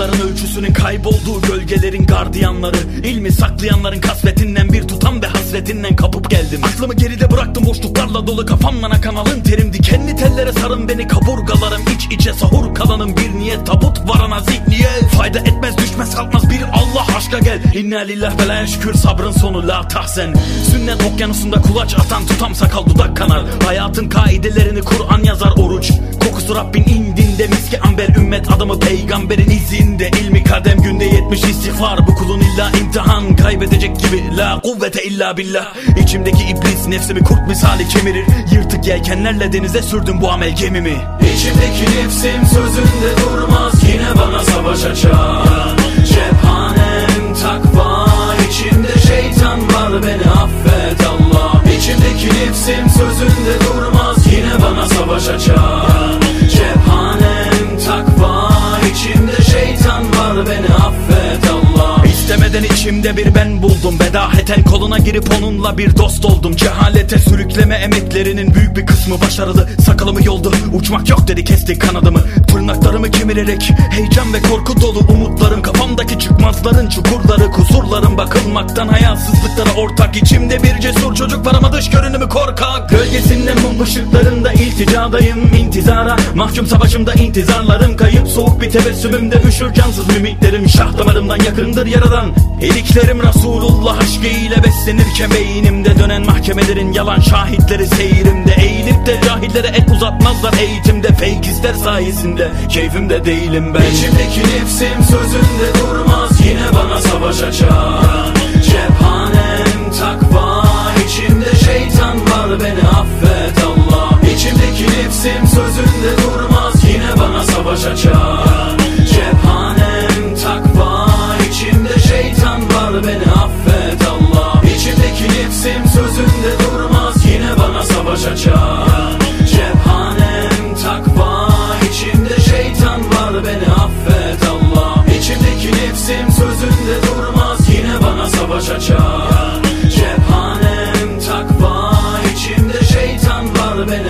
Varlıkların ölçüsünün kaybolduğu gölgelerin gardiyanları. İlmi saklayanların kasvetinden bir tutam ve hasretinden kapıp geldim. Aklımı geride bıraktım boşluklarla dolu kafamdan akan alın terim. Dikenli tellere sarın beni kaburgalarım iç içe sahur kalanım. Bir niyet tabut varana zihniye Fayda etmez düşmez kalkmaz bir Allah aşka gel. İnna lillah ve la şükür sabrın sonu la tahsen Sünnet okyanusunda kulaç atan tutam sakal dudak kanar. Hayatın kaidelerini Kur'an yazar oruç Kokusu Rabbin indinde miski amber ümmet adamı peygamberin izinde. İlmi kadem günde yetmiş istiğfar bu kulun illa imtihan. Kaybedecek gibi la kuvvete illa billah. İçimdeki iblis nefsimi kurt misali kemirir. Yırtık yelkenlerle denize sürdüm bu amel gemimi. İçimdeki nefsim sözünde durmaz yine bana savaş açar. Cephanem takva içimde şeytan var beni affet Allah. İçimdeki nefsim sözünde durmaz yine bana savaş açar İçimde bir ben buldum. Bedaheten koluna girip onunla bir dost oldum. Cehalete sürükleme emeklerinin büyük bir kısmı başarılı. Sakalımı yoldu uçmak yok dedi kesti kanadımı. Tırnaklarımı kemirerek heyecan ve korku dolu umutlarım. Kafamdaki çıkmazların çukurları kusurlarım Bakılmaktan hayasızlıklara ortak. İçimde bir cesur çocuk var ama dış görünümü korkak. Gölgesinden mum ışıklarında ilticadayım intizara. Mahkum savaşımda intizarlarım kayıp soğuk bir tebessümümde üşür cansız mimiklerim Şah damarımdan yakındır yaradan Eliklerim Resulullah aşkı ile beslenirken beynimde Dönen mahkemelerin yalan şahitleri seyrimde. Eğilip de cahillere el uzatmazlar eğitimde. Fake ister sayesinde keyfimde değilim ben. İçimdeki nefsim sözünde durmaz yine bana savaş açar. Cephanem takva içimde şeytan var beni affet Allah. İçimdeki nefsim sözünde durmaz yine bana savaş İçimdeki nefsim sözünde durmaz. Yine bana savaş açar. Cephanem takva içimde şeytan var. Beni affet Allah. İçimdeki nefsim sözünde durmaz. Yine bana savaş açar. Cephanem takva içimde şeytan var. Beni